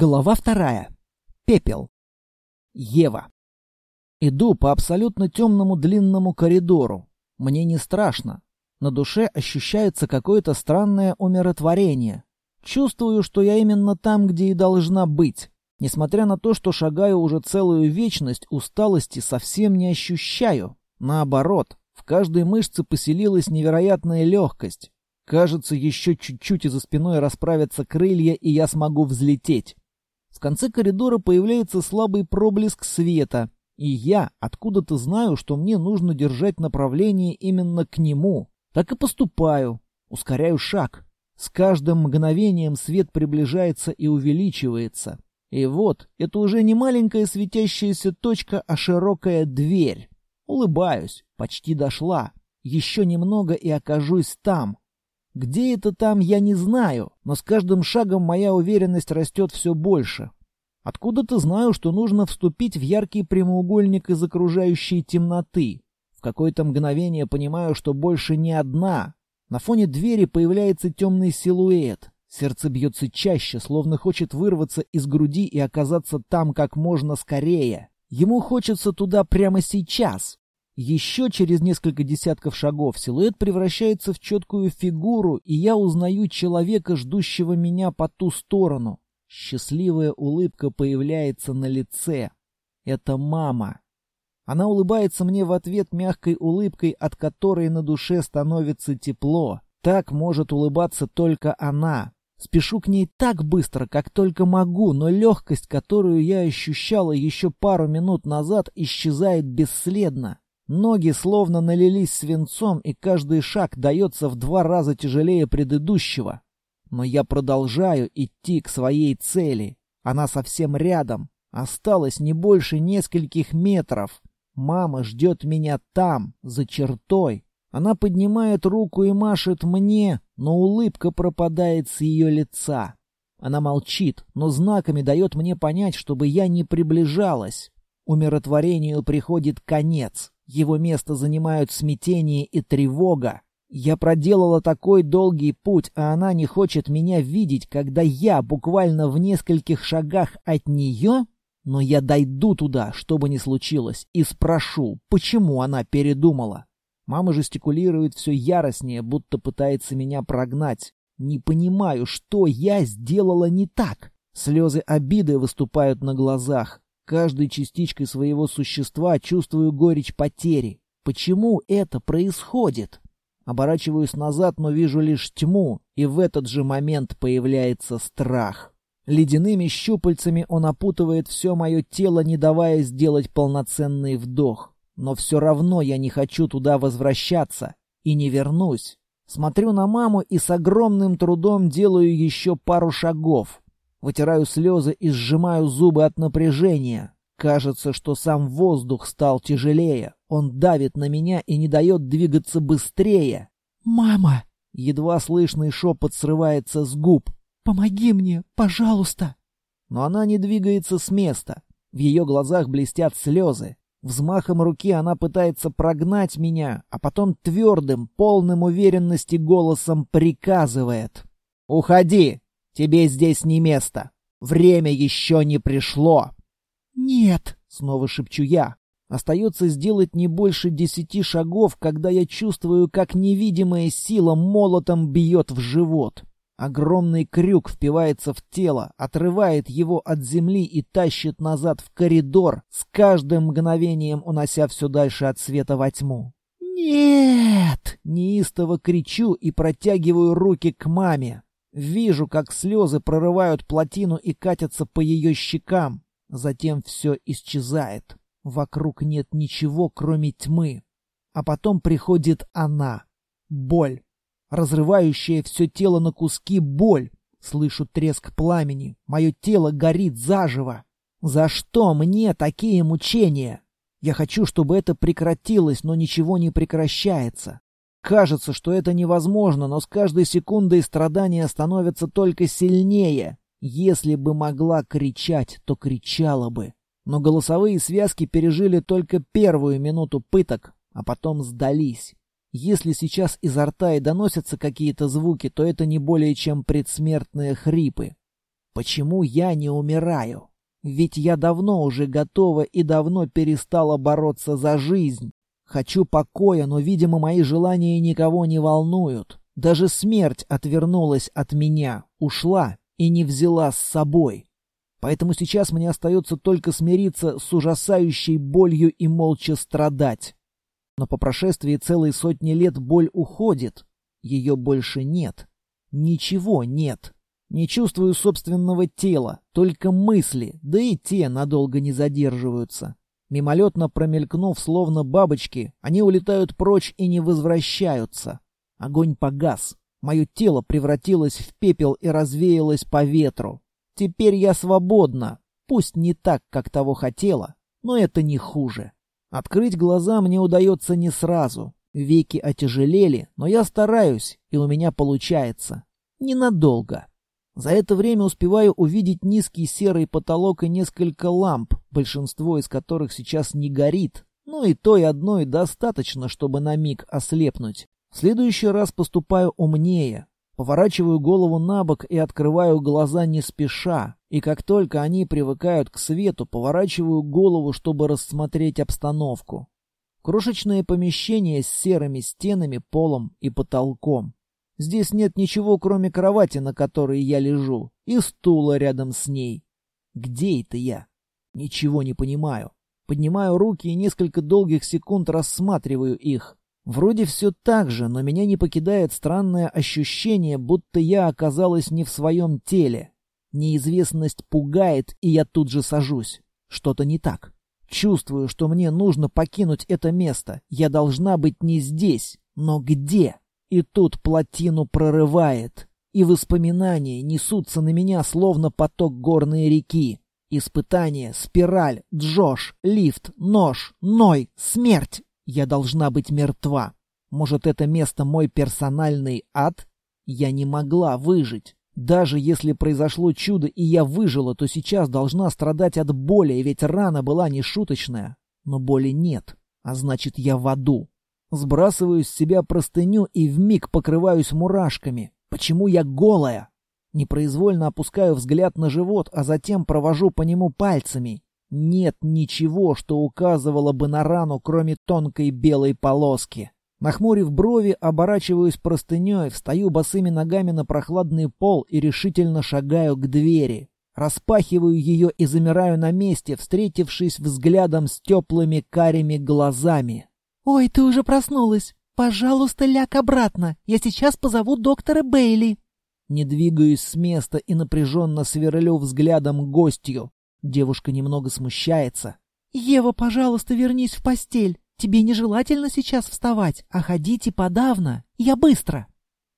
Глава вторая. Пепел. Ева. Иду по абсолютно темному длинному коридору. Мне не страшно. На душе ощущается какое-то странное умиротворение. Чувствую, что я именно там, где и должна быть. Несмотря на то, что шагаю уже целую вечность, усталости совсем не ощущаю. Наоборот, в каждой мышце поселилась невероятная легкость. Кажется, еще чуть-чуть и за спиной расправятся крылья, и я смогу взлететь. В конце коридора появляется слабый проблеск света, и я откуда-то знаю, что мне нужно держать направление именно к нему. Так и поступаю. Ускоряю шаг. С каждым мгновением свет приближается и увеличивается. И вот, это уже не маленькая светящаяся точка, а широкая дверь. Улыбаюсь. Почти дошла. Еще немного и окажусь там. Где это там, я не знаю, но с каждым шагом моя уверенность растет все больше. Откуда-то знаю, что нужно вступить в яркий прямоугольник из окружающей темноты. В какое-то мгновение понимаю, что больше не одна. На фоне двери появляется темный силуэт. Сердце бьется чаще, словно хочет вырваться из груди и оказаться там как можно скорее. Ему хочется туда прямо сейчас. Еще через несколько десятков шагов силуэт превращается в четкую фигуру, и я узнаю человека, ждущего меня по ту сторону. Счастливая улыбка появляется на лице. Это мама. Она улыбается мне в ответ мягкой улыбкой, от которой на душе становится тепло. Так может улыбаться только она. Спешу к ней так быстро, как только могу, но легкость, которую я ощущала еще пару минут назад, исчезает бесследно. Ноги словно налились свинцом, и каждый шаг дается в два раза тяжелее предыдущего. Но я продолжаю идти к своей цели. Она совсем рядом. Осталось не больше нескольких метров. Мама ждет меня там, за чертой. Она поднимает руку и машет мне, но улыбка пропадает с ее лица. Она молчит, но знаками дает мне понять, чтобы я не приближалась. Умиротворению приходит конец. Его место занимают смятение и тревога. Я проделала такой долгий путь, а она не хочет меня видеть, когда я буквально в нескольких шагах от нее? Но я дойду туда, что бы ни случилось, и спрошу, почему она передумала. Мама жестикулирует все яростнее, будто пытается меня прогнать. Не понимаю, что я сделала не так. Слезы обиды выступают на глазах. Каждой частичкой своего существа чувствую горечь потери. Почему это происходит? Оборачиваюсь назад, но вижу лишь тьму, и в этот же момент появляется страх. Ледяными щупальцами он опутывает все мое тело, не давая сделать полноценный вдох. Но все равно я не хочу туда возвращаться и не вернусь. Смотрю на маму и с огромным трудом делаю еще пару шагов. Вытираю слезы и сжимаю зубы от напряжения. Кажется, что сам воздух стал тяжелее. Он давит на меня и не дает двигаться быстрее. «Мама!» Едва слышный шепот срывается с губ. «Помоги мне, пожалуйста!» Но она не двигается с места. В ее глазах блестят слезы. Взмахом руки она пытается прогнать меня, а потом твердым, полным уверенности голосом приказывает. «Уходи! Тебе здесь не место. Время еще не пришло. Нет, снова шепчу я. Остается сделать не больше десяти шагов, когда я чувствую, как невидимая сила молотом бьет в живот. Огромный крюк впивается в тело, отрывает его от земли и тащит назад в коридор, с каждым мгновением унося все дальше от света во тьму. «Нет!» — неистово кричу и протягиваю руки к маме. Вижу, как слезы прорывают плотину и катятся по ее щекам. Затем все исчезает. Вокруг нет ничего, кроме тьмы. А потом приходит она. Боль. Разрывающая все тело на куски боль. Слышу треск пламени. Мое тело горит заживо. За что мне такие мучения? Я хочу, чтобы это прекратилось, но ничего не прекращается. Кажется, что это невозможно, но с каждой секундой страдания становятся только сильнее. Если бы могла кричать, то кричала бы. Но голосовые связки пережили только первую минуту пыток, а потом сдались. Если сейчас изо рта и доносятся какие-то звуки, то это не более чем предсмертные хрипы. Почему я не умираю? Ведь я давно уже готова и давно перестала бороться за жизнь. Хочу покоя, но, видимо, мои желания никого не волнуют. Даже смерть отвернулась от меня, ушла и не взяла с собой. Поэтому сейчас мне остается только смириться с ужасающей болью и молча страдать. Но по прошествии целой сотни лет боль уходит. Ее больше нет. Ничего нет. Не чувствую собственного тела, только мысли, да и те надолго не задерживаются. Мимолетно промелькнув, словно бабочки, они улетают прочь и не возвращаются. Огонь погас. Мое тело превратилось в пепел и развеялось по ветру. Теперь я свободна. Пусть не так, как того хотела, но это не хуже. Открыть глаза мне удается не сразу. Веки отяжелели, но я стараюсь, и у меня получается. Ненадолго. За это время успеваю увидеть низкий серый потолок и несколько ламп, большинство из которых сейчас не горит. Ну и той одной достаточно, чтобы на миг ослепнуть. В следующий раз поступаю умнее. Поворачиваю голову на бок и открываю глаза не спеша. И как только они привыкают к свету, поворачиваю голову, чтобы рассмотреть обстановку. Крошечное помещение с серыми стенами, полом и потолком. Здесь нет ничего, кроме кровати, на которой я лежу, и стула рядом с ней. Где это я? Ничего не понимаю. Поднимаю руки и несколько долгих секунд рассматриваю их. Вроде все так же, но меня не покидает странное ощущение, будто я оказалась не в своем теле. Неизвестность пугает, и я тут же сажусь. Что-то не так. Чувствую, что мне нужно покинуть это место. Я должна быть не здесь. Но где? И тут плотину прорывает, и воспоминания несутся на меня, словно поток горной реки. Испытание, спираль, Джош, лифт, нож, Ной, смерть. Я должна быть мертва. Может, это место мой персональный ад? Я не могла выжить. Даже если произошло чудо и я выжила, то сейчас должна страдать от боли, ведь рана была не шуточная. Но боли нет, а значит, я в аду. Сбрасываю с себя простыню и вмиг покрываюсь мурашками. Почему я голая? Непроизвольно опускаю взгляд на живот, а затем провожу по нему пальцами. Нет ничего, что указывало бы на рану, кроме тонкой белой полоски. Нахмурив брови, оборачиваюсь простыней, встаю босыми ногами на прохладный пол и решительно шагаю к двери. Распахиваю ее и замираю на месте, встретившись взглядом с теплыми карими глазами. «Ой, ты уже проснулась! Пожалуйста, ляг обратно! Я сейчас позову доктора Бейли!» Не двигаюсь с места и напряженно сверлю взглядом гостью. Девушка немного смущается. «Ева, пожалуйста, вернись в постель. Тебе нежелательно сейчас вставать, а ходите подавно. Я быстро!»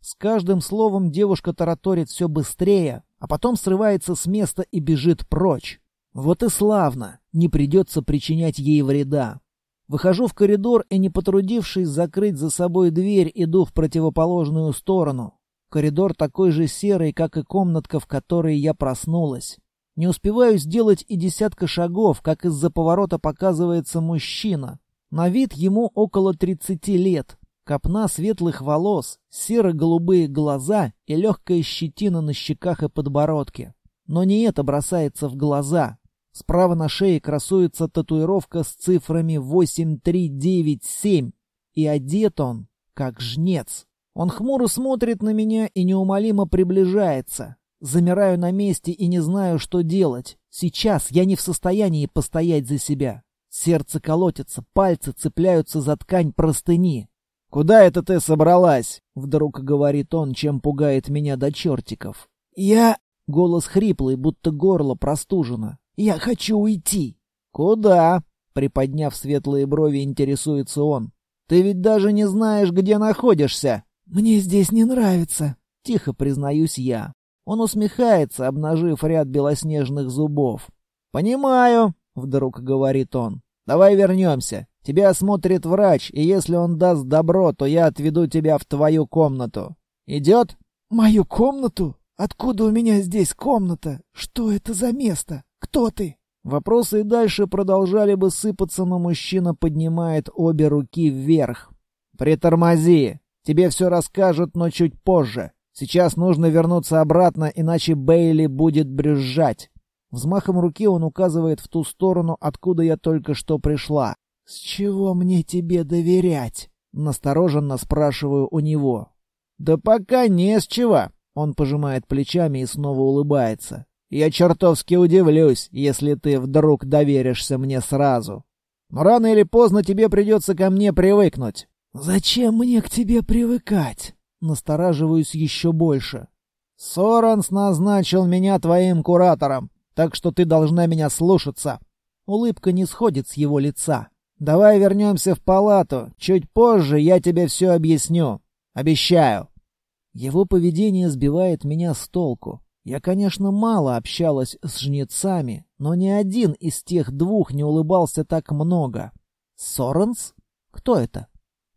С каждым словом девушка тараторит все быстрее, а потом срывается с места и бежит прочь. Вот и славно, не придется причинять ей вреда. Выхожу в коридор и, не потрудившись закрыть за собой дверь, иду в противоположную сторону. Коридор такой же серый, как и комнатка, в которой я проснулась. Не успеваю сделать и десятка шагов, как из-за поворота показывается мужчина. На вид ему около тридцати лет. Копна светлых волос, серо-голубые глаза и легкая щетина на щеках и подбородке. Но не это бросается в глаза. Справа на шее красуется татуировка с цифрами 8397, и одет он, как жнец. Он хмуро смотрит на меня и неумолимо приближается. Замираю на месте и не знаю, что делать. Сейчас я не в состоянии постоять за себя. Сердце колотится, пальцы цепляются за ткань простыни. «Куда это ты собралась?» — вдруг говорит он, чем пугает меня до чертиков. «Я...» — голос хриплый, будто горло простужено. «Я хочу уйти». «Куда?» — приподняв светлые брови, интересуется он. «Ты ведь даже не знаешь, где находишься». «Мне здесь не нравится», — тихо признаюсь я. Он усмехается, обнажив ряд белоснежных зубов. «Понимаю», — вдруг говорит он. «Давай вернемся. Тебя осмотрит врач, и если он даст добро, то я отведу тебя в твою комнату. Идет?» «Мою комнату? Откуда у меня здесь комната? Что это за место?» Кто ты?» Вопросы и дальше продолжали бы сыпаться, но мужчина поднимает обе руки вверх. «Притормози! Тебе все расскажут, но чуть позже. Сейчас нужно вернуться обратно, иначе Бейли будет брюзжать. Взмахом руки он указывает в ту сторону, откуда я только что пришла. «С чего мне тебе доверять?» Настороженно спрашиваю у него. «Да пока не с чего!» Он пожимает плечами и снова улыбается. «Я чертовски удивлюсь, если ты вдруг доверишься мне сразу. Но рано или поздно тебе придется ко мне привыкнуть». «Зачем мне к тебе привыкать?» Настораживаюсь еще больше. «Соранс назначил меня твоим куратором, так что ты должна меня слушаться». Улыбка не сходит с его лица. «Давай вернемся в палату. Чуть позже я тебе все объясню. Обещаю». Его поведение сбивает меня с толку. Я, конечно, мало общалась с жнецами, но ни один из тех двух не улыбался так много. Соренс? Кто это?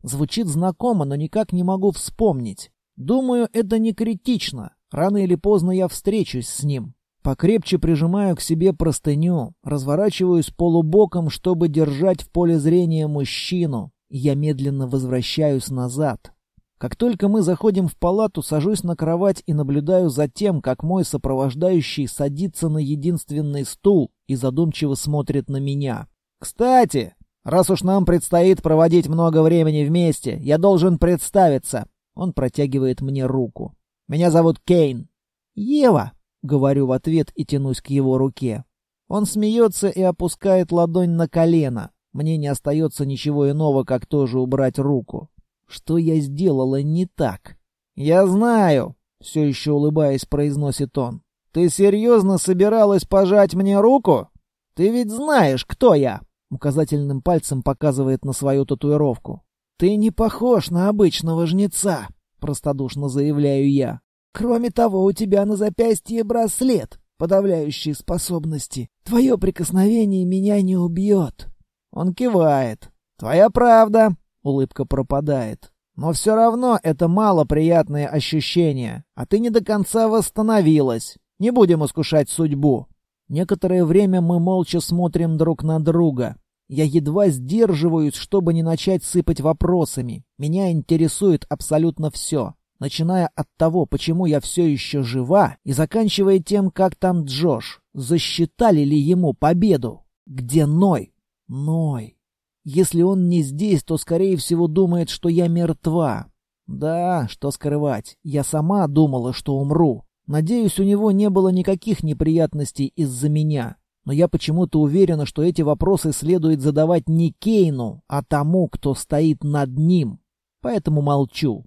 Звучит знакомо, но никак не могу вспомнить. Думаю, это не критично. Рано или поздно я встречусь с ним. Покрепче прижимаю к себе простыню, разворачиваюсь полубоком, чтобы держать в поле зрения мужчину. Я медленно возвращаюсь назад. Как только мы заходим в палату, сажусь на кровать и наблюдаю за тем, как мой сопровождающий садится на единственный стул и задумчиво смотрит на меня. «Кстати, раз уж нам предстоит проводить много времени вместе, я должен представиться». Он протягивает мне руку. «Меня зовут Кейн». «Ева», — говорю в ответ и тянусь к его руке. Он смеется и опускает ладонь на колено. Мне не остается ничего иного, как тоже убрать руку. Что я сделала не так? «Я знаю», — все еще улыбаясь, произносит он. «Ты серьезно собиралась пожать мне руку? Ты ведь знаешь, кто я!» Указательным пальцем показывает на свою татуировку. «Ты не похож на обычного жнеца», — простодушно заявляю я. «Кроме того, у тебя на запястье браслет, подавляющий способности. Твое прикосновение меня не убьет». Он кивает. «Твоя правда. Улыбка пропадает. Но все равно это малоприятные ощущения, а ты не до конца восстановилась. Не будем искушать судьбу. Некоторое время мы молча смотрим друг на друга. Я едва сдерживаюсь, чтобы не начать сыпать вопросами. Меня интересует абсолютно все. Начиная от того, почему я все еще жива, и заканчивая тем, как там Джош. Засчитали ли ему победу? Где Ной? Ной. Если он не здесь, то, скорее всего, думает, что я мертва. Да, что скрывать, я сама думала, что умру. Надеюсь, у него не было никаких неприятностей из-за меня. Но я почему-то уверена, что эти вопросы следует задавать не Кейну, а тому, кто стоит над ним. Поэтому молчу.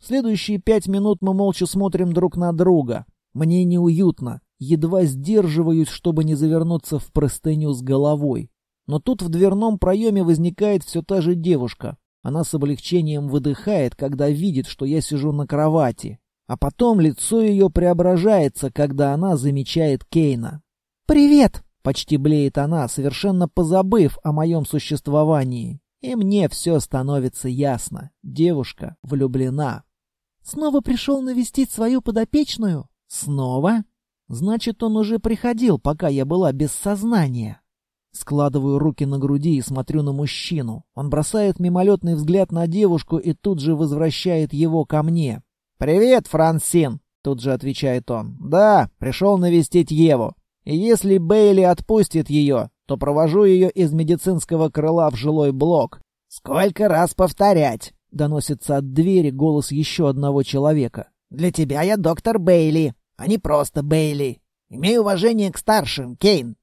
Следующие пять минут мы молча смотрим друг на друга. Мне неуютно. Едва сдерживаюсь, чтобы не завернуться в простыню с головой. Но тут в дверном проеме возникает все та же девушка. Она с облегчением выдыхает, когда видит, что я сижу на кровати. А потом лицо ее преображается, когда она замечает Кейна. «Привет!» — почти блеет она, совершенно позабыв о моем существовании. И мне все становится ясно. Девушка влюблена. «Снова пришел навестить свою подопечную?» «Снова?» «Значит, он уже приходил, пока я была без сознания». Складываю руки на груди и смотрю на мужчину. Он бросает мимолетный взгляд на девушку и тут же возвращает его ко мне. «Привет, Франсин!» — тут же отвечает он. «Да, пришел навестить Еву. И если Бейли отпустит ее, то провожу ее из медицинского крыла в жилой блок». «Сколько раз повторять?» — доносится от двери голос еще одного человека. «Для тебя я доктор Бейли, а не просто Бейли. Имей уважение к старшим, Кейн.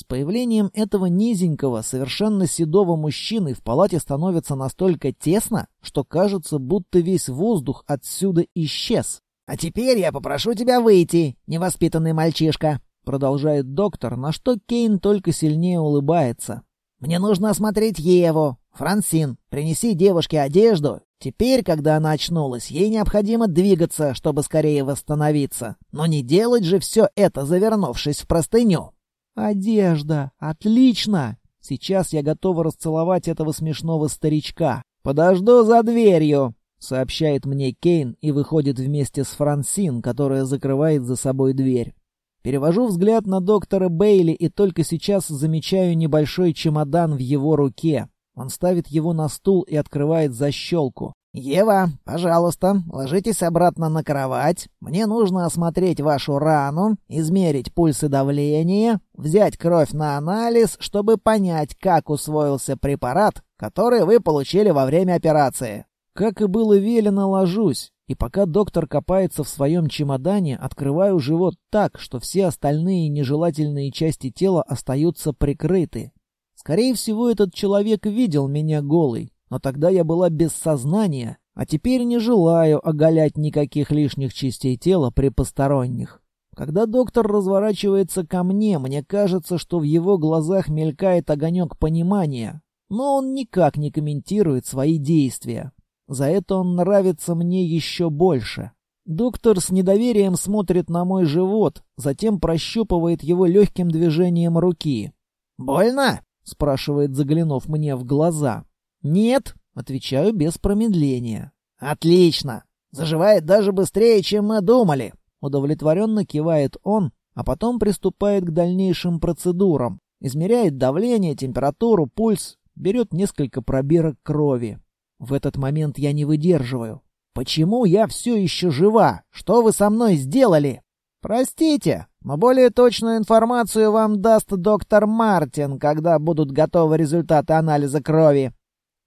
С появлением этого низенького, совершенно седого мужчины в палате становится настолько тесно, что кажется, будто весь воздух отсюда исчез. «А теперь я попрошу тебя выйти, невоспитанный мальчишка», — продолжает доктор, на что Кейн только сильнее улыбается. «Мне нужно осмотреть Еву. Франсин, принеси девушке одежду. Теперь, когда она очнулась, ей необходимо двигаться, чтобы скорее восстановиться. Но не делать же все это, завернувшись в простыню». «Одежда! Отлично! Сейчас я готова расцеловать этого смешного старичка. Подожду за дверью!» — сообщает мне Кейн и выходит вместе с Франсин, которая закрывает за собой дверь. Перевожу взгляд на доктора Бейли и только сейчас замечаю небольшой чемодан в его руке. Он ставит его на стул и открывает защелку. «Ева, пожалуйста, ложитесь обратно на кровать. Мне нужно осмотреть вашу рану, измерить пульс и давление, взять кровь на анализ, чтобы понять, как усвоился препарат, который вы получили во время операции». Как и было велено, ложусь, и пока доктор копается в своем чемодане, открываю живот так, что все остальные нежелательные части тела остаются прикрыты. Скорее всего, этот человек видел меня голый, но тогда я была без сознания, а теперь не желаю оголять никаких лишних частей тела при посторонних. Когда доктор разворачивается ко мне, мне кажется, что в его глазах мелькает огонек понимания, но он никак не комментирует свои действия. За это он нравится мне еще больше. Доктор с недоверием смотрит на мой живот, затем прощупывает его легким движением руки. «Больно?» — спрашивает, заглянув мне в глаза. «Нет», — отвечаю без промедления. «Отлично! Заживает даже быстрее, чем мы думали!» Удовлетворенно кивает он, а потом приступает к дальнейшим процедурам. Измеряет давление, температуру, пульс, берет несколько пробирок крови. В этот момент я не выдерживаю. «Почему я все еще жива? Что вы со мной сделали?» «Простите, но более точную информацию вам даст доктор Мартин, когда будут готовы результаты анализа крови»,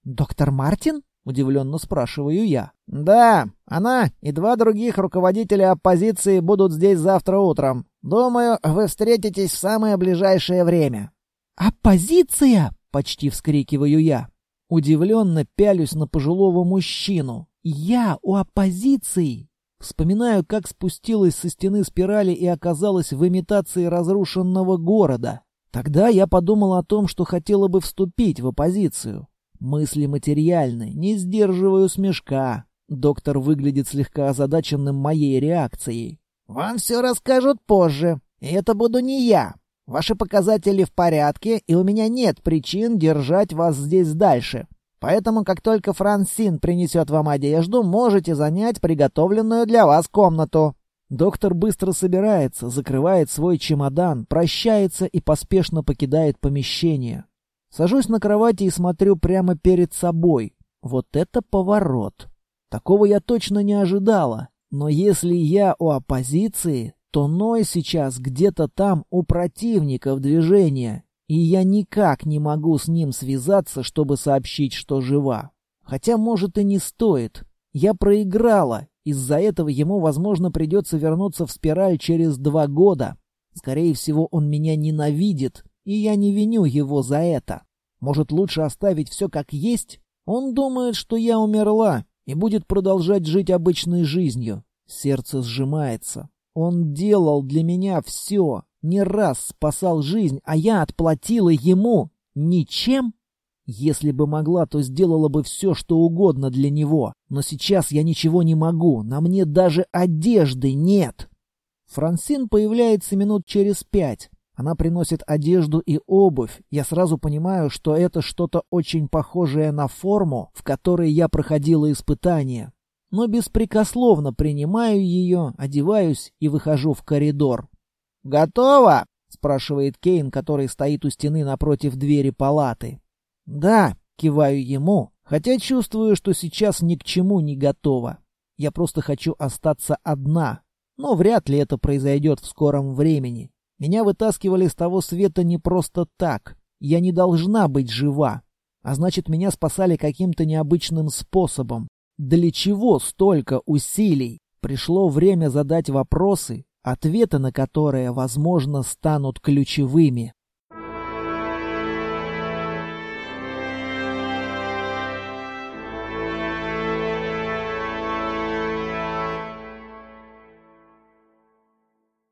«Доктор Мартин?» — удивленно спрашиваю я. «Да, она и два других руководителя оппозиции будут здесь завтра утром. Думаю, вы встретитесь в самое ближайшее время». «Оппозиция!» — почти вскрикиваю я. Удивленно пялюсь на пожилого мужчину. «Я у оппозиции!» Вспоминаю, как спустилась со стены спирали и оказалась в имитации разрушенного города. Тогда я подумал о том, что хотела бы вступить в оппозицию. Мысли материальны, не сдерживаю смешка. Доктор выглядит слегка озадаченным моей реакцией. «Вам все расскажут позже, и это буду не я. Ваши показатели в порядке, и у меня нет причин держать вас здесь дальше. Поэтому, как только Франсин принесет вам одежду, можете занять приготовленную для вас комнату». Доктор быстро собирается, закрывает свой чемодан, прощается и поспешно покидает помещение. Сажусь на кровати и смотрю прямо перед собой. Вот это поворот. Такого я точно не ожидала. Но если я у оппозиции, то Ной сейчас где-то там у противников движения, и я никак не могу с ним связаться, чтобы сообщить, что жива. Хотя, может, и не стоит. Я проиграла. Из-за этого ему, возможно, придется вернуться в спираль через два года. Скорее всего, он меня ненавидит, и я не виню его за это. Может, лучше оставить все как есть? Он думает, что я умерла и будет продолжать жить обычной жизнью. Сердце сжимается. Он делал для меня все, не раз спасал жизнь, а я отплатила ему ничем. Если бы могла, то сделала бы все, что угодно для него. Но сейчас я ничего не могу, на мне даже одежды нет. Франсин появляется минут через пять. Она приносит одежду и обувь. Я сразу понимаю, что это что-то очень похожее на форму, в которой я проходила испытания. Но беспрекословно принимаю ее, одеваюсь и выхожу в коридор. «Готово?» — спрашивает Кейн, который стоит у стены напротив двери палаты. «Да», — киваю ему, хотя чувствую, что сейчас ни к чему не готова. Я просто хочу остаться одна, но вряд ли это произойдет в скором времени. Меня вытаскивали с того света не просто так. Я не должна быть жива. А значит, меня спасали каким-то необычным способом. Для чего столько усилий? Пришло время задать вопросы, ответы на которые, возможно, станут ключевыми.